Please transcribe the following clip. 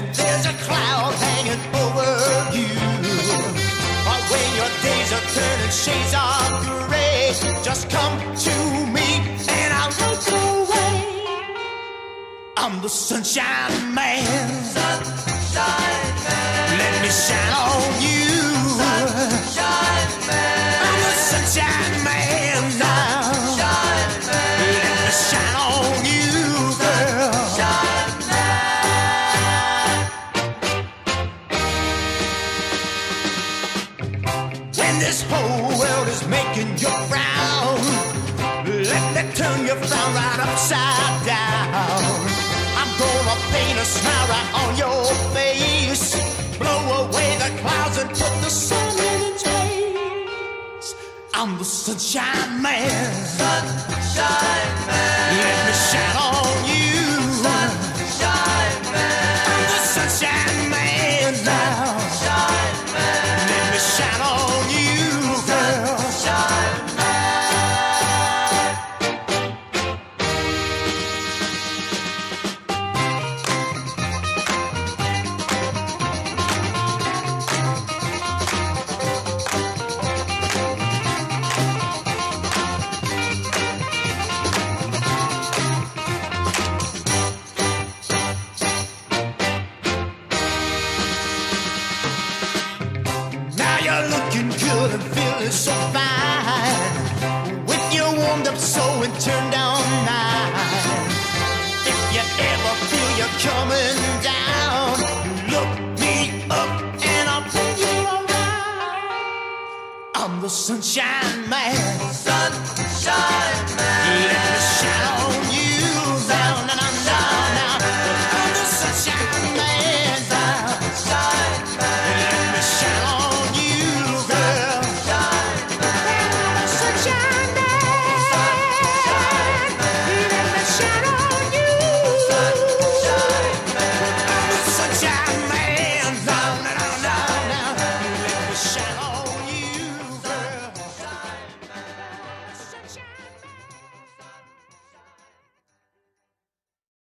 and there's a cloud hanging over you. But when your days are turning shades of gray, just come to me and I'll take you away. I'm the sunshine man. Sunshine man. Let me shine. When this whole world is making you frown, let me turn your frown right upside down. I'm gonna paint a smile right on your face, blow away the clouds and put the sun in its place. I'm the sunshine man. Sunshine man. Let me shine on looking good and feeling so fine. With your warmed up soul and turned on nine. If you ever feel you're coming down, look me up and I'll bring you around. I'm the sunshine